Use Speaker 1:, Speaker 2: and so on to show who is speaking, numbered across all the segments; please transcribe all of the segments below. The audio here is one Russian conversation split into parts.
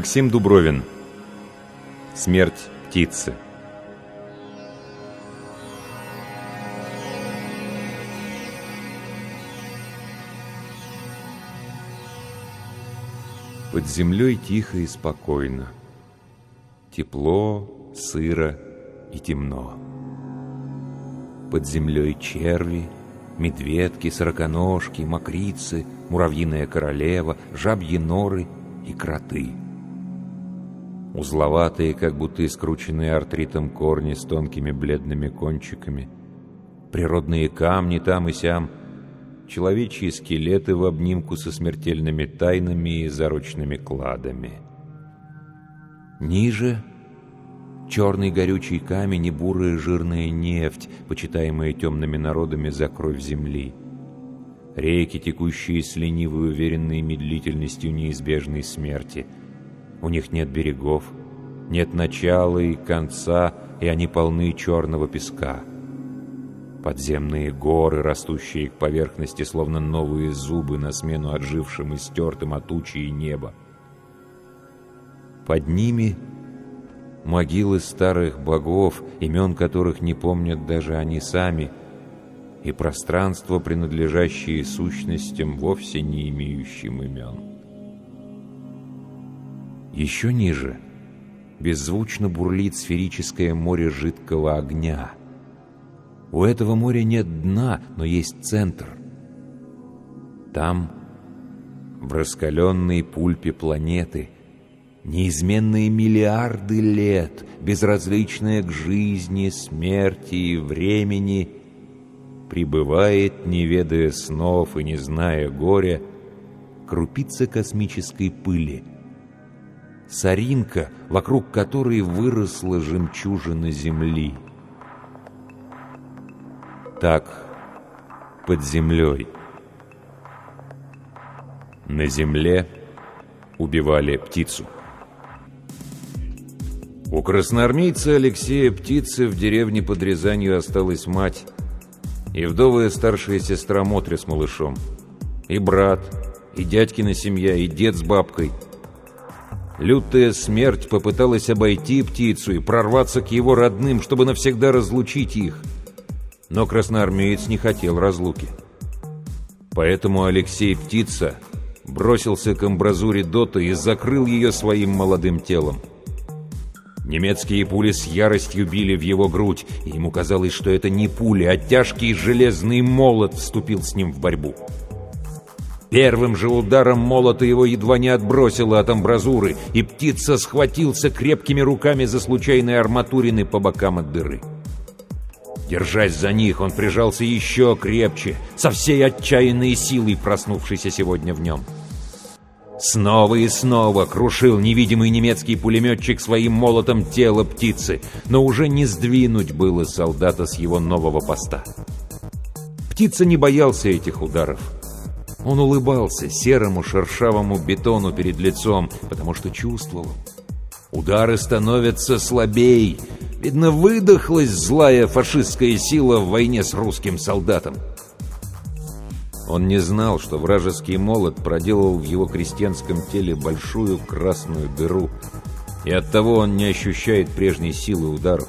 Speaker 1: Максим Дубровин. Смерть птицы Под землей тихо и спокойно. Тепло, сыро и темно. Под землей черви, медведки, сороконожки, мокрицы, муравьиная королева, жабьи норы и кроты — узловатые, как будто скрученные артритом корни с тонкими бледными кончиками, природные камни там и сям, человечьи скелеты в обнимку со смертельными тайнами и заручными кладами. Ниже — черный горючий камень и бурая жирная нефть, почитаемая темными народами за кровь земли. Реки, текущие с ленивой уверенной медлительностью неизбежной смерти — у них нет берегов, нет начала и конца, и они полны черного песка. Подземные горы, растущие к поверхности, словно новые зубы на смену отжившим и стертым от тучи и неба. Под ними могилы старых богов, имен которых не помнят даже они сами, и пространство, принадлежащее сущностям, вовсе не имеющим имен. Еще ниже беззвучно бурлит сферическое море жидкого огня. У этого моря нет дна, но есть центр. Там, в раскаленной пульпе планеты, неизменные миллиарды лет, безразличная к жизни, смерти и времени, пребывает, не ведая снов и не зная горя, крупица космической пыли — соринка, вокруг которой выросла жемчужина земли. Так, под землей. На земле убивали птицу. У красноармейца Алексея Птицы в деревне под Рязанью осталась мать и вдовая старшая сестра Мотря с малышом, и брат, и дядькина семья, и дед с бабкой — Лютая смерть попыталась обойти птицу и прорваться к его родным, чтобы навсегда разлучить их. Но красноармеец не хотел разлуки. Поэтому Алексей Птица бросился к амбразуре Дота и закрыл ее своим молодым телом. Немецкие пули с яростью били в его грудь, и ему казалось, что это не пули, а тяжкий железный молот вступил с ним в борьбу. Первым же ударом молота его едва не отбросило от амбразуры, и птица схватился крепкими руками за случайные арматурины по бокам от дыры. Держась за них, он прижался еще крепче, со всей отчаянной силой, проснувшейся сегодня в нем. Снова и снова крушил невидимый немецкий пулеметчик своим молотом тело птицы, но уже не сдвинуть было солдата с его нового поста. Птица не боялся этих ударов. Он улыбался серому шершавому бетону перед лицом, потому что чувствовал. Удары становятся слабей. Видно, выдохлась злая фашистская сила в войне с русским солдатом. Он не знал, что вражеский молот проделал в его крестьянском теле большую красную дыру, и оттого он не ощущает прежней силы ударов.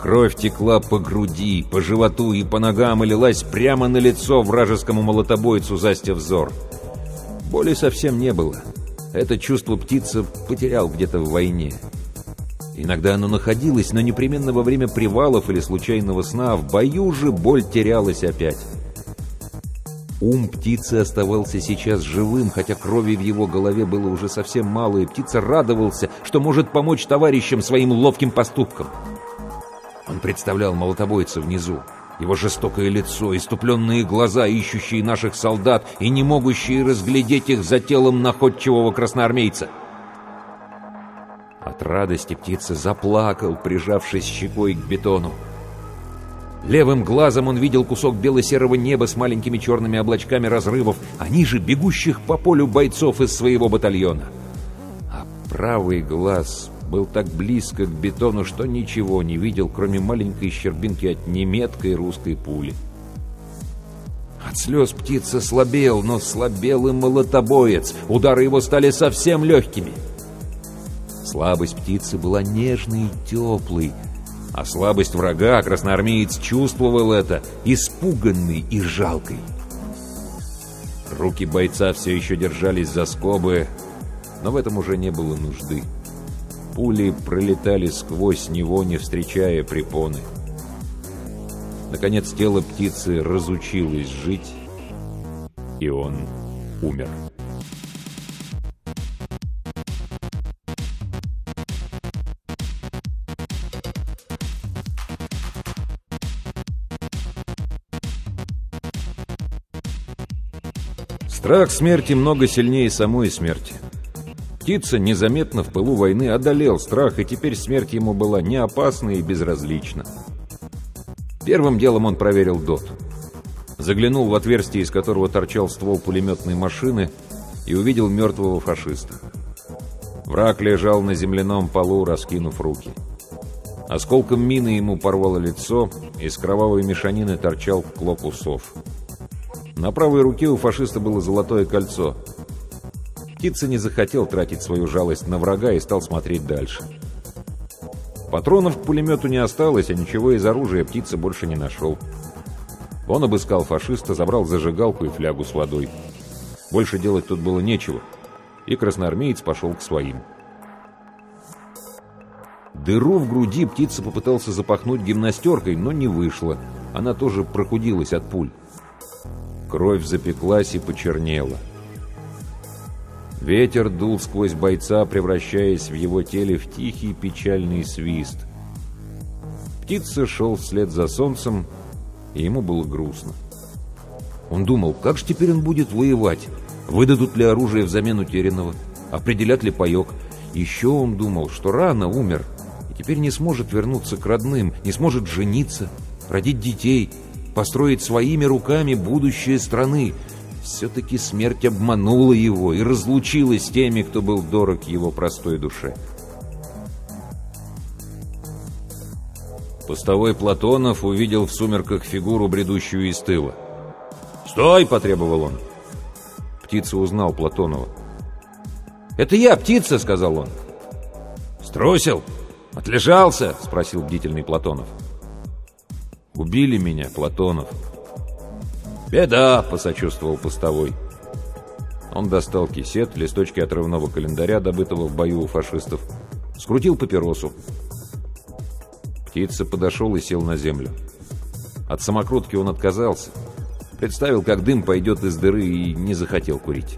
Speaker 1: Кровь текла по груди, по животу и по ногам и лилась прямо на лицо вражескому молотобойцу, застя взор. Боли совсем не было. Это чувство птица потерял где-то в войне. Иногда оно находилось, но непременно во время привалов или случайного сна, в бою же боль терялась опять. Ум птицы оставался сейчас живым, хотя крови в его голове было уже совсем мало, и птица радовался, что может помочь товарищам своим ловким поступкам. Он представлял молотобойца внизу, его жестокое лицо, иступленные глаза, ищущие наших солдат и не могущие разглядеть их за телом находчивого красноармейца. От радости птица заплакал, прижавшись щекой к бетону. Левым глазом он видел кусок бело-серого неба с маленькими черными облачками разрывов, а ниже бегущих по полю бойцов из своего батальона. А правый глаз был так близко к бетону, что ничего не видел, кроме маленькой щербинки от неметкой русской пули. От слез птица слабел, но слабел и молотобоец. Удары его стали совсем легкими. Слабость птицы была нежной и теплой, а слабость врага красноармеец чувствовал это, испуганный и жалкой. Руки бойца все еще держались за скобы, но в этом уже не было нужды. Пули пролетали сквозь него, не встречая препоны. Наконец тело птицы разучилось жить, и он умер. Страх смерти много сильнее самой смерти. Птица незаметно в пылу войны одолел страх, и теперь смерть ему была не опасна и безразлична. Первым делом он проверил ДОТ. Заглянул в отверстие, из которого торчал ствол пулеметной машины, и увидел мертвого фашиста. Враг лежал на земляном полу, раскинув руки. Осколком мины ему порвало лицо, из кровавой мешанины торчал клоп усов. На правой руке у фашиста было золотое кольцо. Птица не захотел тратить свою жалость на врага и стал смотреть дальше. Патронов к пулемету не осталось, а ничего из оружия птица больше не нашел. Он обыскал фашиста, забрал зажигалку и флягу с водой. Больше делать тут было нечего, и красноармеец пошел к своим. Дыру в груди птица попытался запахнуть гимнастеркой, но не вышло. Она тоже прокудилась от пуль. Кровь запеклась и почернела. Ветер дул сквозь бойца, превращаясь в его теле в тихий печальный свист. Птица шел вслед за солнцем, и ему было грустно. Он думал, как же теперь он будет воевать? Выдадут ли оружие взамен утерянного? Определят ли паек? Еще он думал, что рано умер, и теперь не сможет вернуться к родным, не сможет жениться, родить детей — построить своими руками будущее страны. Все-таки смерть обманула его и разлучила с теми, кто был дорог его простой душе. Постовой Платонов увидел в сумерках фигуру, бредущую из тыла. «Стой!» — потребовал он. Птица узнал Платонова. «Это я, птица!» — сказал он. «Струсил? Отлежался?» — спросил бдительный Платонов. Убили меня, Платонов. «Беда!» — посочувствовал постовой. Он достал кисет, листочки отрывного календаря, добытого в бою у фашистов, скрутил папиросу. Птица подошел и сел на землю. От самокрутки он отказался. Представил, как дым пойдет из дыры, и не захотел курить.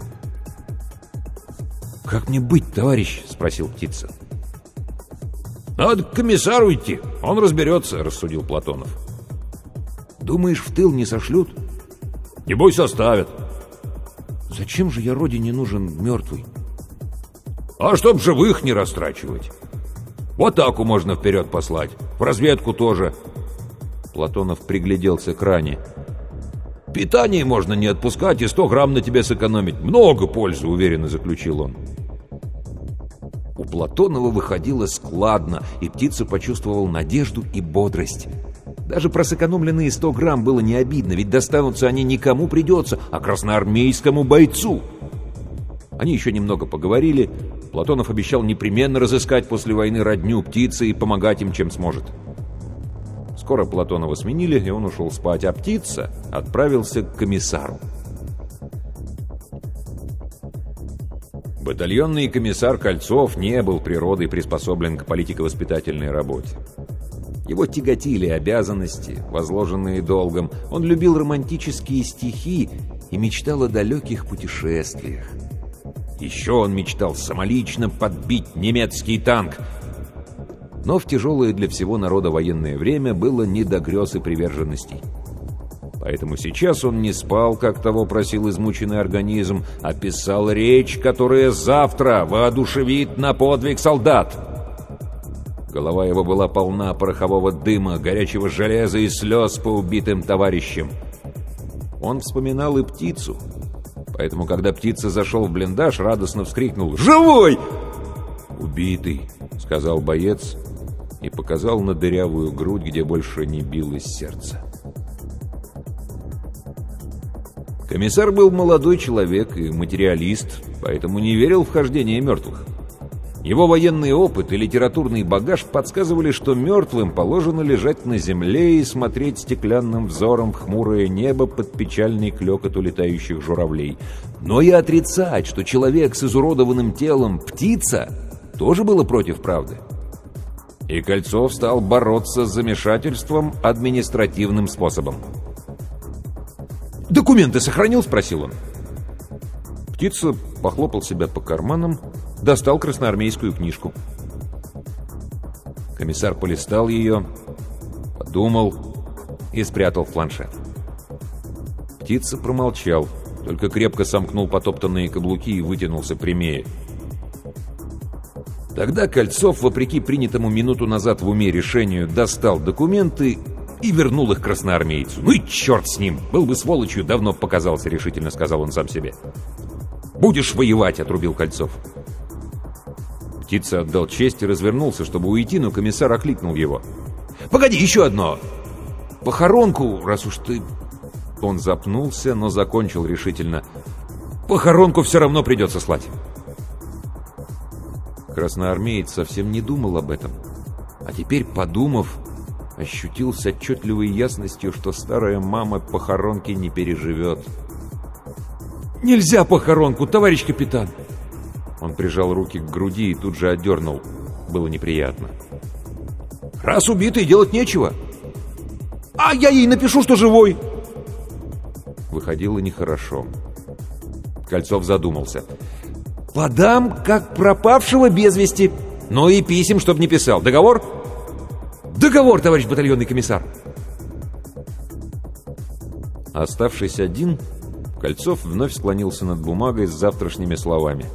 Speaker 1: «Как мне быть, товарищ?» — спросил птица. «Надо к комиссару идти, он разберется», — рассудил Платонов. Думаешь, в тыл не сошлют? Небось, оставят. Зачем же я родине нужен мертвый? А чтоб живых не растрачивать. Вот таку можно вперед послать. В разведку тоже. Платонов пригляделся к ране. Питание можно не отпускать и сто грамм на тебе сэкономить. Много пользы, уверенно заключил он. У Платонова выходило складно, и птица почувствовал надежду и бодрость. Даже про сэкономленные 100 грамм было не обидно, ведь достанутся они никому придется, а красноармейскому бойцу. Они еще немного поговорили. Платонов обещал непременно разыскать после войны родню птицы и помогать им, чем сможет. Скоро Платонова сменили, и он ушел спать, а птица отправился к комиссару. Батальонный комиссар Кольцов не был природой приспособлен к политико-воспитательной работе. Его тяготили обязанности, возложенные долгом. Он любил романтические стихи и мечтал о далеких путешествиях. Еще он мечтал самолично подбить немецкий танк. Но в тяжелое для всего народа военное время было не до грез и приверженностей. Поэтому сейчас он не спал, как того просил измученный организм, а писал речь, которая завтра воодушевит на подвиг солдат. Голова его была полна порохового дыма, горячего железа и слез по убитым товарищам. Он вспоминал и птицу, Поэтому, когда птица зашел в блиндаж, радостно вскрикнул «Живой!» «Убитый», — сказал боец и показал на дырявую грудь, где больше не билось сердце. Комиссар был молодой человек и материалист, поэтому не верил в хождение мертвых. Его военный опыт и литературный багаж подсказывали, что мертвым положено лежать на земле и смотреть стеклянным взором в хмурое небо под печальный клекот улетающих журавлей. Но и отрицать, что человек с изуродованным телом — птица, тоже было против правды. И Кольцов стал бороться с замешательством административным способом. «Документы сохранил?» — спросил он. Птица похлопал себя по карманам, достал красноармейскую книжку. Комиссар полистал ее, подумал и спрятал в планшет. Птица промолчал, только крепко сомкнул потоптанные каблуки и вытянулся прямее. Тогда Кольцов, вопреки принятому минуту назад в уме решению, достал документы и вернул их красноармейцу. «Ну и черт с ним! Был бы сволочью, давно показался решительно», — сказал он сам себе. «Будешь воевать!» — отрубил Кольцов. Птица отдал честь и развернулся, чтобы уйти, но комиссар окликнул его. «Погоди, еще одно! Похоронку, раз уж ты...» Он запнулся, но закончил решительно. «Похоронку все равно придется слать!» Красноармеец совсем не думал об этом. А теперь, подумав, ощутил с отчетливой ясностью, что старая мама похоронки не переживет. «Нельзя похоронку, товарищ капитан!» Он прижал руки к груди и тут же отдернул. Было неприятно. «Раз убитый, делать нечего!» «А я ей напишу, что живой!» Выходило нехорошо. Кольцов задумался. «Подам, как пропавшего без вести. Но и писем, чтоб не писал. Договор?» «Договор, товарищ батальонный комиссар!» Оставшись один, Кольцов вновь склонился над бумагой с завтрашними словами.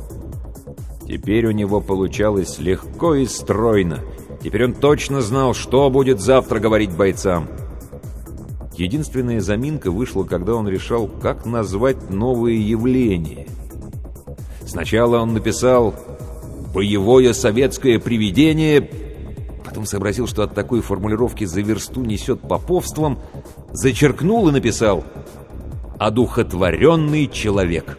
Speaker 1: Теперь у него получалось легко и стройно. Теперь он точно знал, что будет завтра говорить бойцам. Единственная заминка вышла, когда он решал, как назвать новые явления. Сначала он написал «боевое советское привидение», потом сообразил, что от такой формулировки за версту несет поповством, зачеркнул и написал «одухотворенный человек».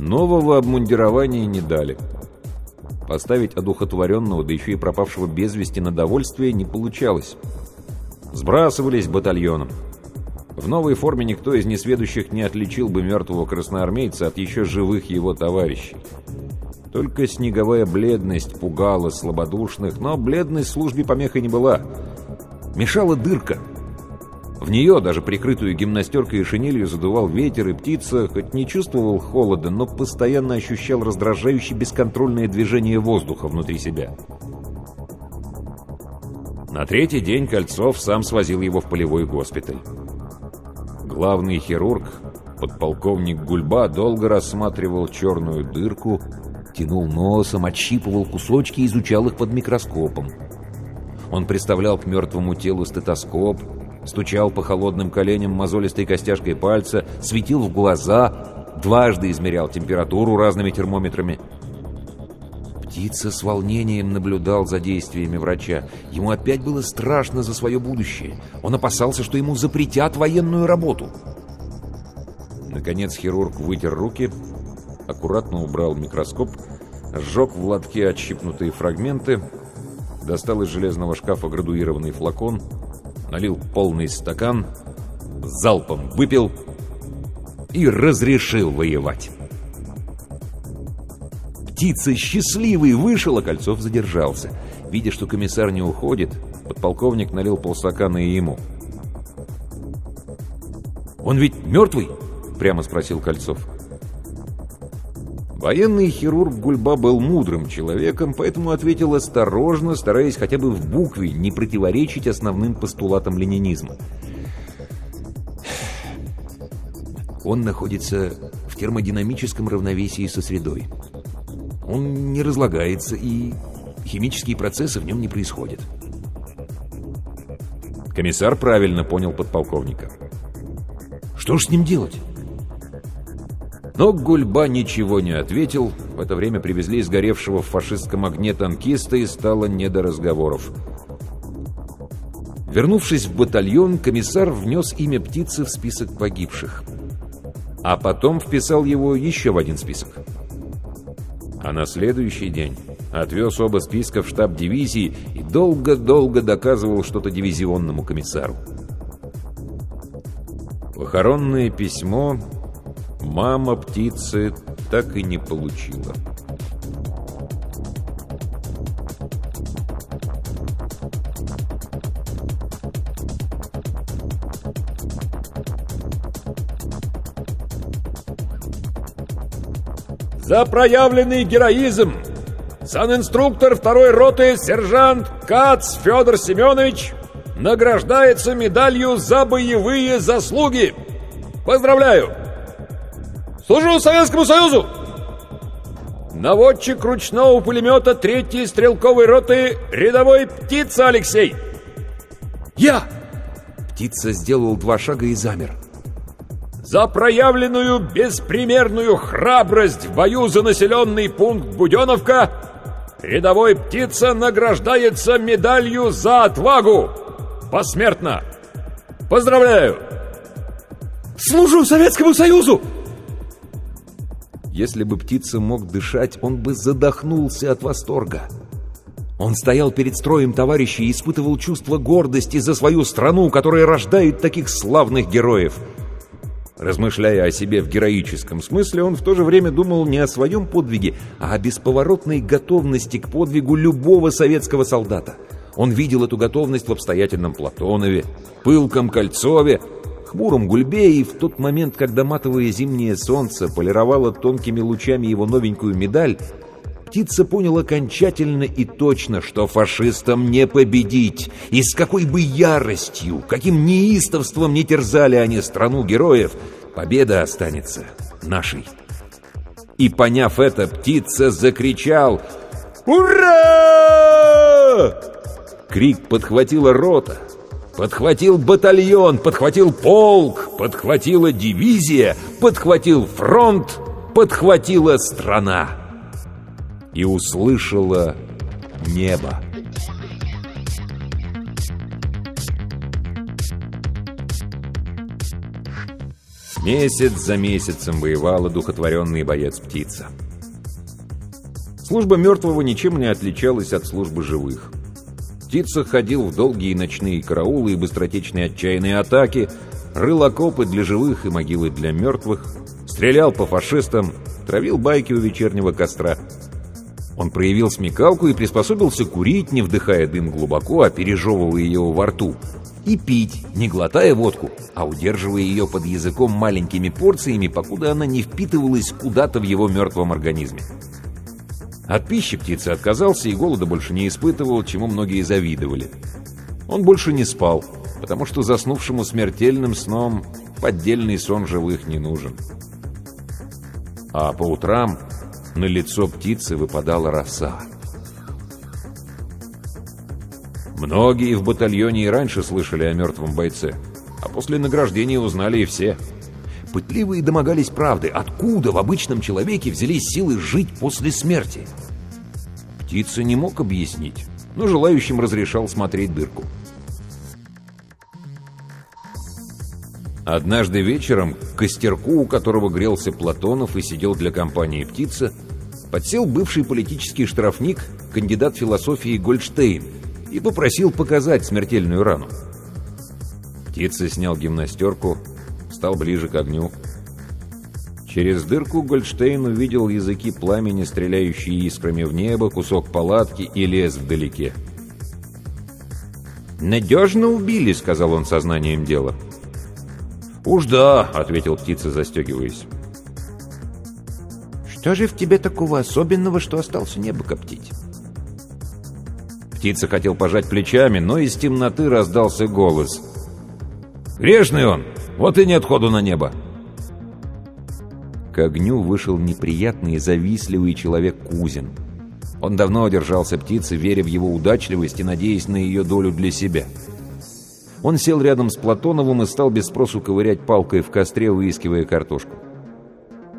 Speaker 1: Нового обмундирования не дали. Поставить одухотворенного, да еще и пропавшего без вести на довольствие не получалось. Сбрасывались батальоном. В новой форме никто из несведущих не отличил бы мертвого красноармейца от еще живых его товарищей. Только снеговая бледность пугала слабодушных, но бледность службе помехой не была. Мешала дырка — в нее, даже прикрытую гимнастеркой и шинелью, задувал ветер, и птица, хоть не чувствовал холода, но постоянно ощущал раздражающее бесконтрольное движение воздуха внутри себя. На третий день Кольцов сам свозил его в полевой госпиталь. Главный хирург, подполковник Гульба, долго рассматривал черную дырку, тянул носом, отщипывал кусочки и изучал их под микроскопом. Он представлял к мертвому телу стетоскоп, стучал по холодным коленям мозолистой костяшкой пальца, светил в глаза, дважды измерял температуру разными термометрами. Птица с волнением наблюдал за действиями врача. Ему опять было страшно за свое будущее. Он опасался, что ему запретят военную работу. Наконец хирург вытер руки, аккуратно убрал микроскоп, сжег в лотке отщипнутые фрагменты, достал из железного шкафа градуированный флакон, налил полный стакан, залпом выпил и разрешил воевать. Птица счастливый вышел, а Кольцов задержался. Видя, что комиссар не уходит, подполковник налил полстакана и ему. «Он ведь мертвый?» — прямо спросил Кольцов. Военный хирург Гульба был мудрым человеком, поэтому ответил осторожно, стараясь хотя бы в букве не противоречить основным постулатам ленинизма. Он находится в термодинамическом равновесии со средой. Он не разлагается, и химические процессы в нем не происходят. Комиссар правильно понял подполковника. Что ж с ним делать? Но Гульба ничего не ответил. В это время привезли сгоревшего в фашистском огне танкиста и стало не до разговоров. Вернувшись в батальон, комиссар внес имя птицы в список погибших. А потом вписал его еще в один список. А на следующий день отвез оба списка в штаб дивизии и долго-долго доказывал что-то дивизионному комиссару. Похоронное письмо Мама птицы так и не получила.
Speaker 2: За проявленный героизм! Санинструктор второй роты сержант Кац Федор Семенович награждается медалью за боевые заслуги. Поздравляю! Служу Советскому Союзу! Наводчик ручного пулемета третьей стрелковой роты рядовой Птица Алексей.
Speaker 1: Я! Птица сделал два шага и замер.
Speaker 2: За проявленную беспримерную храбрость в бою за населенный пункт Буденовка рядовой Птица награждается медалью за отвагу. Посмертно. Поздравляю!
Speaker 1: Служу Советскому Союзу! Если бы птица мог дышать, он бы задохнулся от восторга. Он стоял перед строем товарищей и испытывал чувство гордости за свою страну, которая рождает таких славных героев. Размышляя о себе в героическом смысле, он в то же время думал не о своем подвиге, а о бесповоротной готовности к подвигу любого советского солдата. Он видел эту готовность в обстоятельном Платонове, пылком Кольцове, хмуром гульбе, и в тот момент, когда матовое зимнее солнце полировало тонкими лучами его новенькую медаль, птица понял окончательно и точно, что фашистам не победить, и с какой бы яростью, каким неистовством не терзали они страну героев, победа останется нашей. И, поняв это, птица закричал «Ура!» Крик подхватила рота — Подхватил батальон, подхватил полк, подхватила дивизия, подхватил фронт, подхватила страна. И услышала небо. Месяц за месяцем воевала духотворенный боец-птица. Служба мертвого ничем не отличалась от службы живых. Птица ходил в долгие ночные караулы и быстротечные отчаянные атаки, рыл окопы для живых и могилы для мертвых, стрелял по фашистам, травил байки у вечернего костра. Он проявил смекалку и приспособился курить, не вдыхая дым глубоко, а пережевывая его во рту, и пить, не глотая водку, а удерживая ее под языком маленькими порциями, покуда она не впитывалась куда-то в его мертвом организме. От пищи птица отказался и голода больше не испытывал, чему многие завидовали. Он больше не спал, потому что заснувшему смертельным сном поддельный сон живых не нужен. А по утрам на лицо птицы выпадала роса. Многие в батальоне и раньше слышали о мертвом бойце, а после награждения узнали и все. Пытливые домогались правды, откуда в обычном человеке взялись силы жить после смерти. Птица не мог объяснить, но желающим разрешал смотреть дырку. Однажды вечером к костерку, у которого грелся Платонов и сидел для компании птица, подсел бывший политический штрафник, кандидат философии Гольдштейн, и попросил показать смертельную рану. Птица снял гимнастерку, стал ближе к огню. Через дырку Гольдштейн увидел языки пламени, стреляющие искрами в небо, кусок палатки и лес вдалеке.
Speaker 2: «Надежно убили», — сказал он сознанием дела.
Speaker 1: «Уж да», — ответил птица, застегиваясь.
Speaker 2: «Что же в тебе такого особенного, что остался небо коптить?»
Speaker 1: Птица хотел пожать плечами, но из темноты раздался голос. «Грешный он! Вот и нет ходу на небо!» К огню вышел неприятный и завистливый человек Кузин. Он давно одержался птицы, веря в его удачливость и надеясь на ее долю для себя. Он сел рядом с Платоновым и стал без спросу ковырять палкой в костре, выискивая картошку.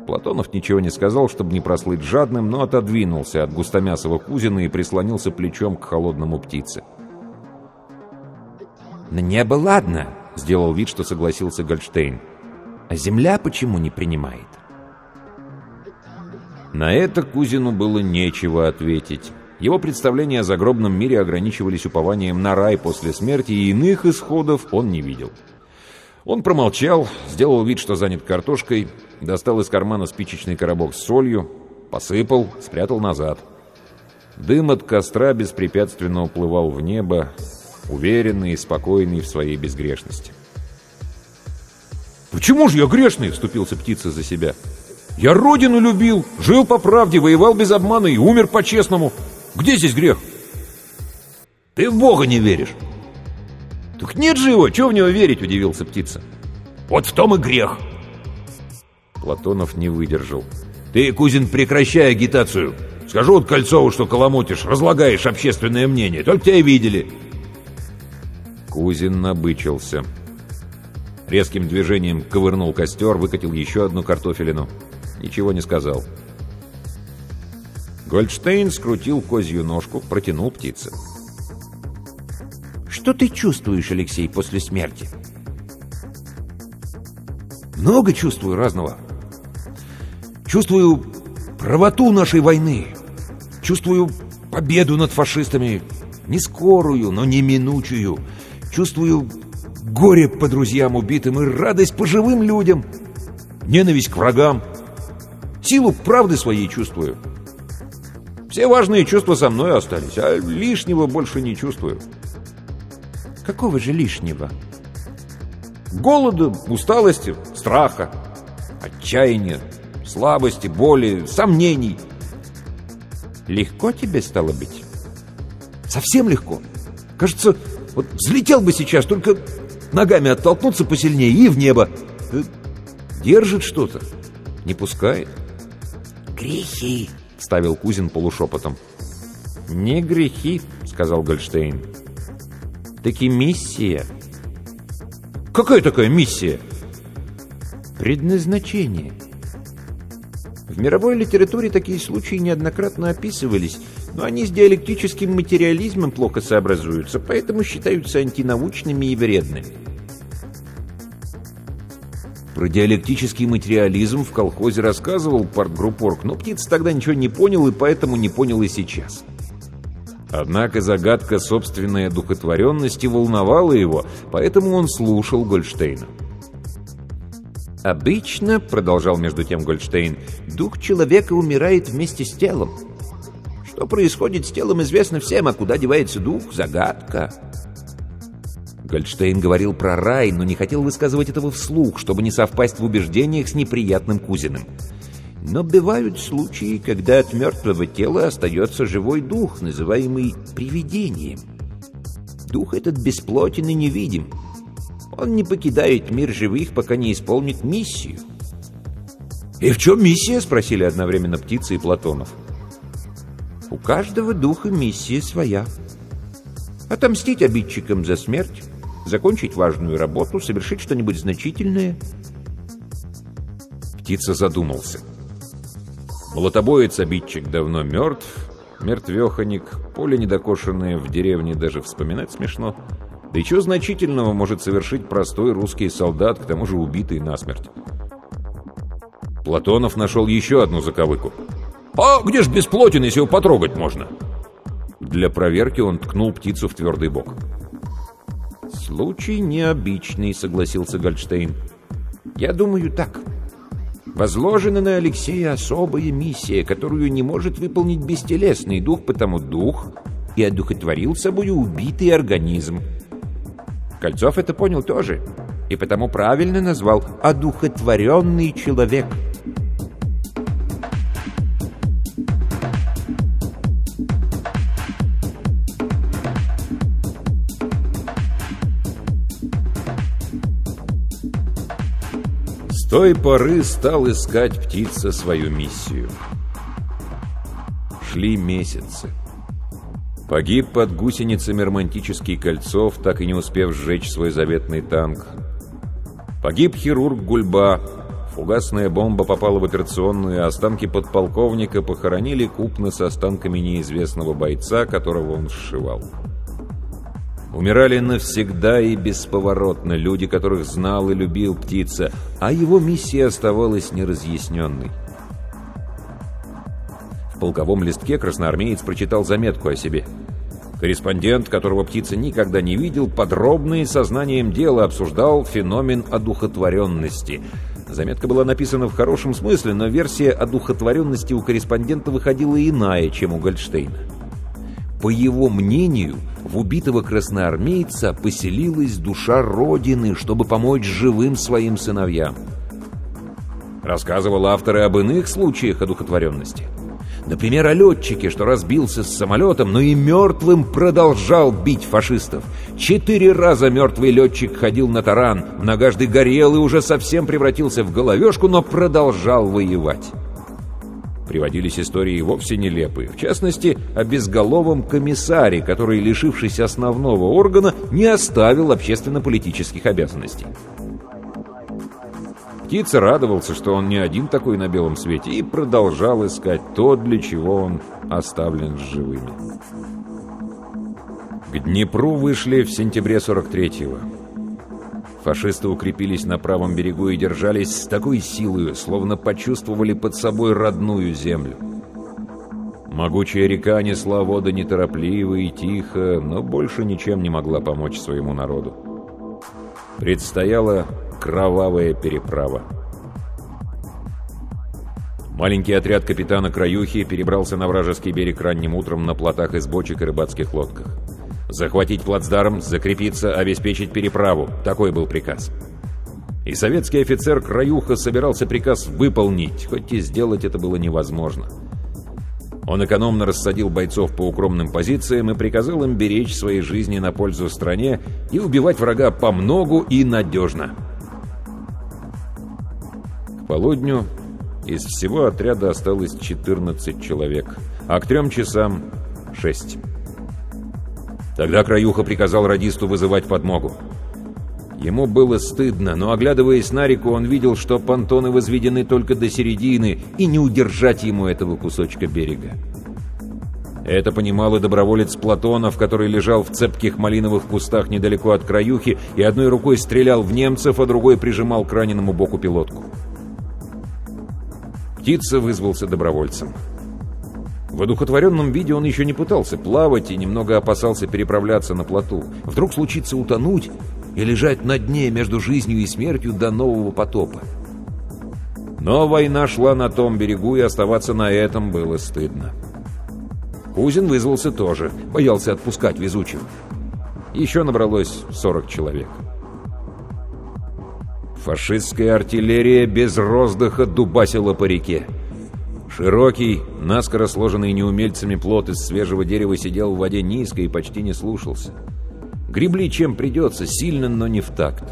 Speaker 1: Платонов ничего не сказал, чтобы не прослыть жадным, но отодвинулся от густомясого Кузина и прислонился плечом к холодному птице.
Speaker 2: «На небо ладно», — сделал вид, что согласился Гольдштейн. «А земля почему не принимает?»
Speaker 1: На это Кузину было нечего ответить. Его представления о загробном мире ограничивались упованием на рай после смерти, и иных исходов он не видел. Он промолчал, сделал вид, что занят картошкой, достал из кармана спичечный коробок с солью, посыпал, спрятал назад. Дым от костра беспрепятственно уплывал в небо, уверенный и спокойный в своей безгрешности.
Speaker 2: «Почему же я грешный?» — вступился птица за себя. Я родину любил, жил по правде, воевал без обмана и умер по-честному. Где здесь грех?
Speaker 1: Ты в Бога не веришь.
Speaker 2: Так нет же его, чего в него верить, удивился птица.
Speaker 1: Вот в том и грех. Платонов не выдержал. Ты, Кузин, прекращай агитацию. Скажу вот Кольцову, что коломотишь, разлагаешь общественное мнение. Только тебя видели. Кузин набычился. Резким движением ковырнул костер, выкатил еще одну картофелину. Ничего не сказал. Гольдштейн скрутил козью ножку, протянул птице.
Speaker 2: «Что ты чувствуешь, Алексей, после смерти?»
Speaker 1: «Много чувствую разного. Чувствую правоту нашей войны. Чувствую победу над фашистами. Не скорую, но неминучую. Чувствую горе по друзьям убитым и радость по живым людям. Ненависть к врагам. Силу правды своей чувствую. Все важные чувства со мной остались, а лишнего больше не чувствую.
Speaker 2: Какого же лишнего?
Speaker 1: Голода, усталости, страха, отчаяния, слабости, боли, сомнений.
Speaker 2: Легко тебе стало быть?
Speaker 1: Совсем легко. Кажется, вот взлетел бы сейчас, только ногами оттолкнуться посильнее и в небо. Э, держит что-то, не пускает.
Speaker 2: «Грехи!»
Speaker 1: — ставил Кузин полушепотом.
Speaker 2: «Не грехи», — сказал Гольштейн. «Таки миссия».
Speaker 1: «Какая такая миссия?»
Speaker 2: «Предназначение». В мировой литературе такие случаи неоднократно описывались, но они с диалектическим материализмом плохо сообразуются, поэтому считаются антинаучными и вредными.
Speaker 1: Про диалектический материализм в колхозе рассказывал партгруппорг, но птица тогда ничего не понял и поэтому не понял и сейчас. Однако загадка собственной одухотворенности волновала его, поэтому он слушал Гольдштейна.
Speaker 2: «Обычно, — продолжал между тем Гольдштейн, — дух человека умирает вместе с телом. Что происходит с телом, известно всем, а куда девается дух — загадка».
Speaker 1: Гольдштейн говорил про рай, но не хотел высказывать этого вслух, чтобы не совпасть в убеждениях с неприятным Кузиным.
Speaker 2: Но бывают случаи, когда от мертвого тела остается живой дух, называемый привидением. Дух этот бесплотен и невидим. Он не покидает мир живых, пока не исполнит миссию.
Speaker 1: «И в чем миссия?» — спросили одновременно птицы и Платонов.
Speaker 2: «У каждого духа миссия своя. Отомстить обидчикам за смерть, закончить важную работу, совершить что-нибудь значительное.
Speaker 1: Птица задумался. Молотобоец-обидчик давно мертв, мертвеханик, поле недокошенное в деревне даже вспоминать смешно. Да и чего значительного может совершить простой русский солдат, к тому же убитый насмерть? Платонов нашел еще одну заковыку. «А где ж бесплотен, если его потрогать можно?» Для проверки он ткнул птицу в твердый бок.
Speaker 2: «Случай необычный», — согласился Гольдштейн. «Я думаю так. Возложена на Алексея особая миссия, которую не может выполнить бестелесный дух, потому дух и одухотворил собою убитый организм. Кольцов это понял тоже, и потому правильно назвал «одухотворенный человек».
Speaker 1: Той поры стал искать птица свою миссию. Шли месяцы. Погиб под гусеницами романтический Кольцов, так и не успев сжечь свой заветный танк. Погиб хирург Гульба. Фугасная бомба попала в операционную, а останки подполковника похоронили купно с останками неизвестного бойца, которого он сшивал. Умирали навсегда и бесповоротно люди, которых знал и любил птица, а его миссия оставалась неразъясненной полковом листке красноармеец прочитал заметку о себе. Корреспондент, которого птица никогда не видел, подробно и сознанием дела обсуждал феномен одухотворенности. Заметка была написана в хорошем смысле, но версия одухотворенности у корреспондента выходила иная, чем у Гольдштейна. По его мнению, в убитого красноармейца поселилась душа Родины, чтобы помочь живым своим сыновьям. Рассказывал автор и об иных случаях одухотворенности – Например, о летчике, что разбился с самолетом, но и мертвым продолжал бить фашистов. Четыре раза мертвый летчик ходил на таран, многожды горел и уже совсем превратился в головешку, но продолжал воевать. Приводились истории вовсе нелепые. В частности, о безголовом комиссаре, который, лишившись основного органа, не оставил общественно-политических обязанностей. Птица радовался, что он не один такой на белом свете, и продолжал искать то, для чего он оставлен живыми. К Днепру вышли в сентябре 43-го. Фашисты укрепились на правом берегу и держались с такой силой, словно почувствовали под собой родную землю. Могучая река несла воду неторопливо и тихо, но больше ничем не могла помочь своему народу. Предстояло кровавая переправа. Маленький отряд капитана Краюхи перебрался на вражеский берег ранним утром на плотах из бочек и рыбацких лодках. Захватить плацдарм, закрепиться, обеспечить переправу. Такой был приказ. И советский офицер Краюха собирался приказ выполнить, хоть и сделать это было невозможно. Он экономно рассадил бойцов по укромным позициям и приказал им беречь свои жизни на пользу стране и убивать врага помногу и надежно полудню из всего отряда осталось 14 человек, а к трем часам — 6. Тогда Краюха приказал радисту вызывать подмогу. Ему было стыдно, но, оглядываясь на реку, он видел, что понтоны возведены только до середины, и не удержать ему этого кусочка берега. Это понимал и доброволец Платонов, который лежал в цепких малиновых кустах недалеко от краюхи и одной рукой стрелял в немцев, а другой прижимал к раненому боку пилотку. Птица вызвался добровольцем. В одухотворенном виде он еще не пытался плавать и немного опасался переправляться на плоту. Вдруг случится утонуть и лежать на дне между жизнью и смертью до нового потопа. Но война шла на том берегу, и оставаться на этом было стыдно. Кузин вызвался тоже, боялся отпускать везучего. Еще набралось 40 человек. Фашистская артиллерия без роздыха дубасила по реке. Широкий, наскоро сложенный неумельцами плот из свежего дерева сидел в воде низко и почти не слушался. Гребли чем придется, сильно, но не в такт.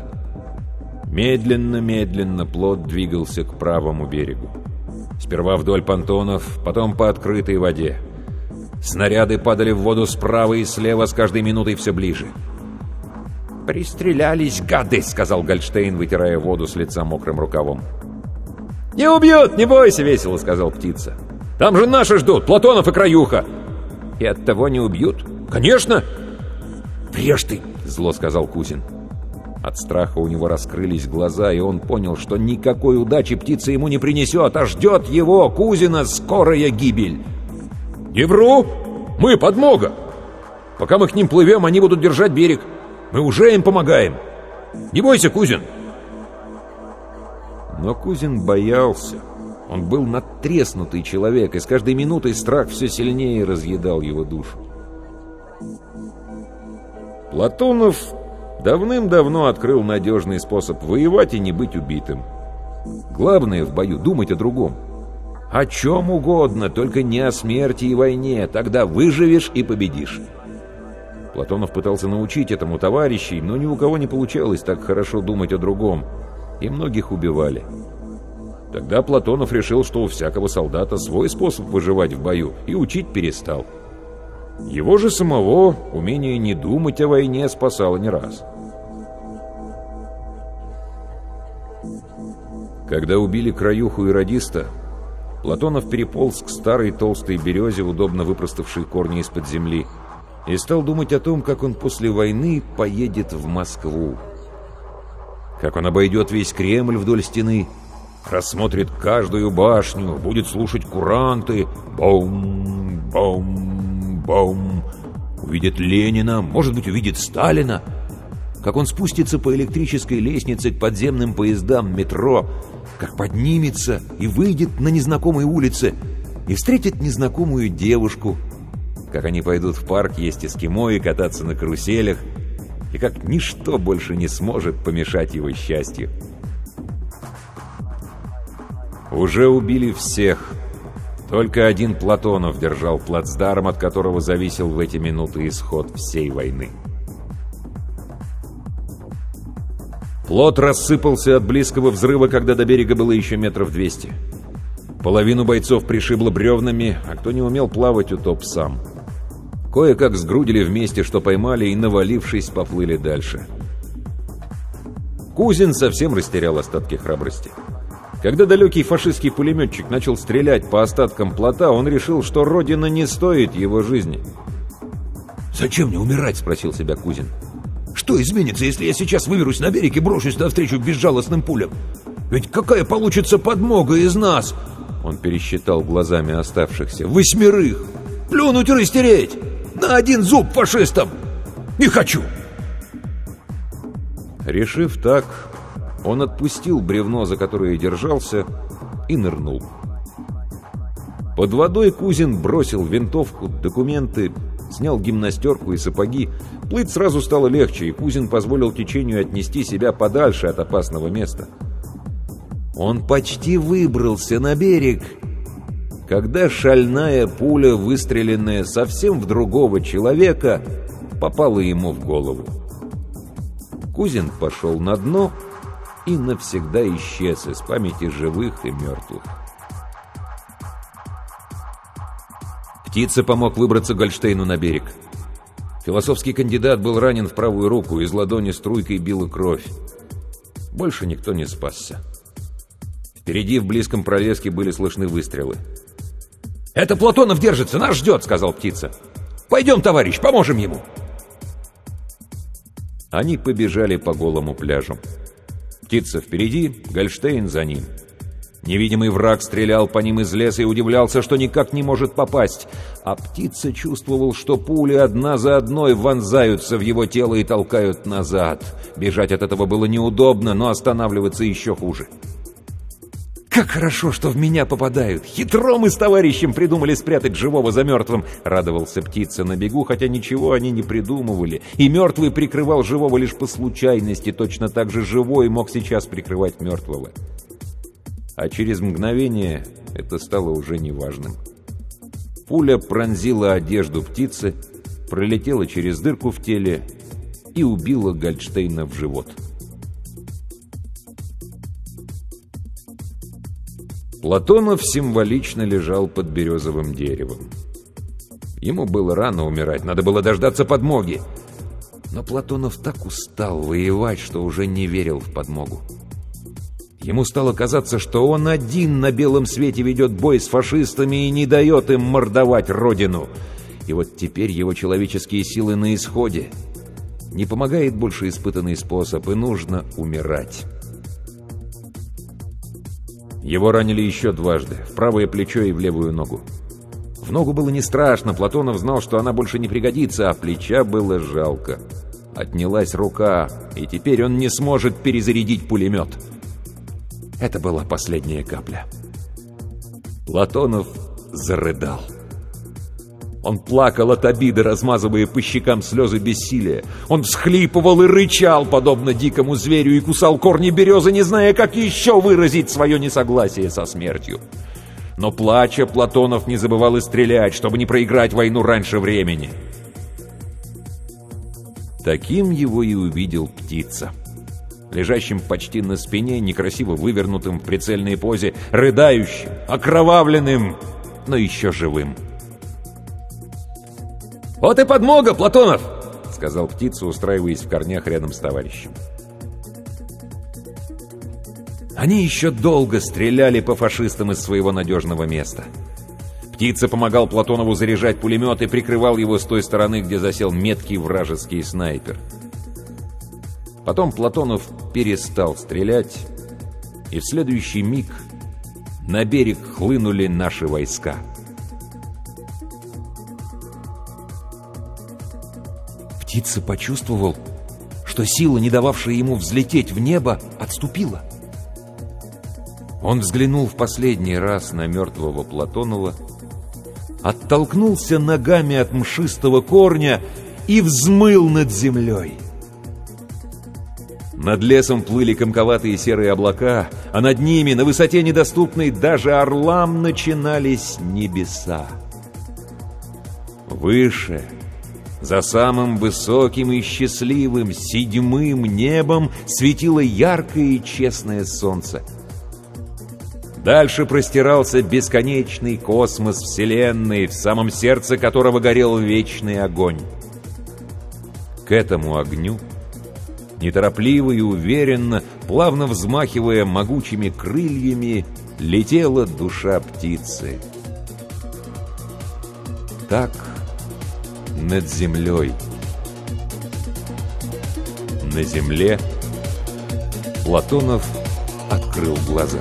Speaker 1: Медленно-медленно плот двигался к правому берегу. Сперва вдоль понтонов, потом по открытой воде. Снаряды падали в воду справа и слева с каждой минутой все ближе. «Пристрелялись, гады!» — сказал Гольштейн, вытирая воду с лица мокрым рукавом. «Не убьют, не бойся!» — весело сказал птица. «Там же наши ждут, Платонов и Краюха!»
Speaker 2: «И от того не убьют?»
Speaker 1: «Конечно!»
Speaker 2: «Прежь ты! — зло сказал Кузин. От страха у него раскрылись глаза, и он понял, что никакой удачи птица ему не принесет, а ждет его, Кузина, скорая гибель.
Speaker 1: «Не вру! Мы подмога! Пока мы к ним плывем, они будут держать берег. Мы уже им помогаем. Не бойся, Кузин!»
Speaker 2: Но Кузин боялся. Он был надтреснутый человек, и с каждой минутой страх все сильнее разъедал его душу. Платонов давным-давно открыл надежный способ воевать и не быть убитым. Главное в бою думать о другом. О чем угодно, только не о смерти и войне, тогда выживешь и победишь. Платонов пытался научить этому товарищей, но ни у кого не получалось так хорошо думать о другом, и многих убивали. Тогда Платонов решил, что у всякого солдата свой способ выживать в бою, и учить перестал. Его же самого умение не думать о войне спасало не раз. Когда убили краюху и радиста, Платонов переполз к старой толстой березе, удобно выпроставшей корни из-под земли, и стал думать о том, как он после войны поедет в Москву. Как он обойдет весь Кремль вдоль стены, рассмотрит каждую башню, будет слушать куранты, бом, бом, бом, увидит Ленина, может быть, увидит Сталина, как он спустится по электрической лестнице к подземным поездам метро, как поднимется и выйдет на незнакомой улице и встретит незнакомую девушку, как они пойдут в парк есть эскимо и кататься на каруселях, и как ничто больше не сможет помешать его счастью. Уже убили всех. Только один Платонов держал плацдарм, от которого зависел в эти минуты исход всей войны. Плот рассыпался от близкого взрыва, когда до берега было еще метров двести. Половину бойцов пришибло бревнами, а кто не умел плавать, утоп сам. Кое-как сгрудили вместе, что поймали, и, навалившись, поплыли дальше. Кузин совсем растерял остатки храбрости. Когда далекий фашистский пулеметчик начал стрелять по остаткам плота, он решил, что Родина не стоит его жизни.
Speaker 3: «Зачем мне умирать?» — спросил себя Кузин. Что изменится, если я сейчас выберусь на берег и брошусь навстречу безжалостным пулям? Ведь какая получится подмога из нас?»
Speaker 2: Он пересчитал глазами оставшихся.
Speaker 3: «Восьмерых! Плюнуть и растереть! На один зуб фашистам! Не хочу!»
Speaker 2: Решив так, он отпустил бревно, за которое держался, и нырнул. Под водой Кузин бросил винтовку, документы, снял гимнастерку и сапоги. Плыть сразу стало легче, и Кузин позволил течению отнести себя подальше от опасного места. Он почти выбрался на берег, когда шальная пуля, выстреленная совсем в другого человека, попала ему в голову. Кузин пошел на дно и навсегда исчез из памяти живых и мертвых. Птица помог выбраться Гольштейну на берег. Философский кандидат был ранен в правую руку, из ладони струйкой била кровь. Больше никто не спасся. Впереди в близком пролеске были слышны выстрелы.
Speaker 3: «Это Платонов держится, нас ждет», — сказал птица. «Пойдем, товарищ, поможем ему».
Speaker 2: Они побежали по голому пляжу. Птица впереди, Гольштейн за ним. Невидимый враг стрелял по ним из леса и удивлялся, что никак не может попасть. А птица чувствовал, что пули одна за одной вонзаются в его тело и толкают назад. Бежать от этого было неудобно, но останавливаться еще хуже. «Как хорошо, что в меня попадают! Хитро мы с товарищем придумали спрятать живого за мертвым!» Радовался птица на бегу, хотя ничего они не придумывали. И мертвый прикрывал живого лишь по случайности, точно так же живой мог сейчас прикрывать мертвого а через мгновение это стало уже неважным. Пуля пронзила одежду птицы, пролетела через дырку в теле и убила Гольдштейна в живот. Платонов символично лежал под березовым деревом. Ему было рано умирать, надо было дождаться подмоги. Но Платонов так устал воевать, что уже не верил в подмогу. Ему стало казаться, что он один на белом свете ведет бой с фашистами и не дает им мордовать родину. И вот теперь его человеческие силы на исходе.
Speaker 1: Не помогает больше испытанный способ, и нужно умирать. Его ранили еще дважды, в правое плечо и в левую ногу. В ногу было не страшно, Платонов знал, что она больше не пригодится, а плеча было жалко. Отнялась рука, и теперь он не сможет перезарядить пулемет. Это была последняя капля. Платонов зарыдал. Он плакал от обиды, размазывая по щекам слезы бессилия. Он всхлипывал и рычал, подобно дикому зверю, и кусал корни березы, не зная, как еще выразить свое несогласие со смертью. Но плача, Платонов не забывал и стрелять, чтобы не проиграть войну раньше времени. Таким его и увидел птица. Лежащим почти на спине, некрасиво вывернутым в прицельной позе, рыдающим, окровавленным, но еще живым.
Speaker 3: «Вот и подмога, Платонов!»
Speaker 1: — сказал птица, устраиваясь в корнях рядом с товарищем. Они еще долго стреляли по фашистам из своего надежного места. Птица помогал Платонову заряжать пулемет и прикрывал его с той стороны, где засел меткий вражеский снайпер. Потом Платонов перестал стрелять, и в следующий миг на берег хлынули наши войска — Птица почувствовал, что сила, не дававшая ему взлететь в небо, отступила. Он взглянул в последний раз на мертвого Платонова, оттолкнулся ногами от мшистого корня и взмыл над землей. Над лесом плыли комковатые серые облака, а над ними, на высоте недоступной даже орлам, начинались небеса. Выше — за самым высоким и счастливым седьмым небом светило яркое и честное солнце. Дальше простирался бесконечный космос Вселенной, в самом сердце которого горел вечный огонь. К этому огню, неторопливо и уверенно, плавно взмахивая могучими крыльями, летела душа птицы. Так над землей. На земле Платонов открыл глаза.